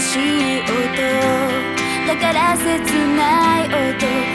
しい音だから切ない音。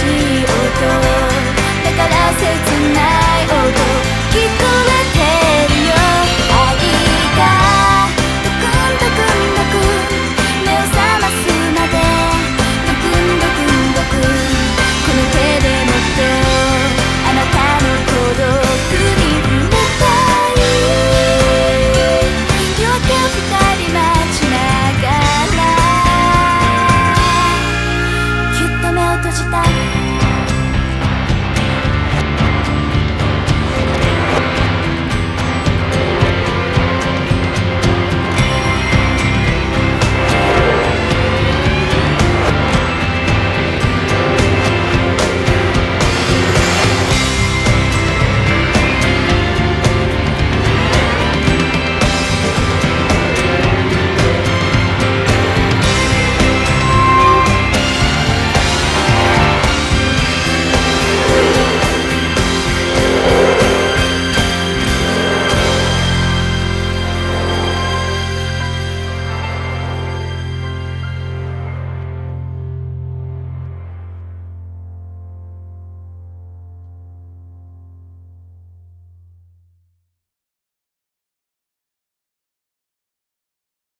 しい音だから切ない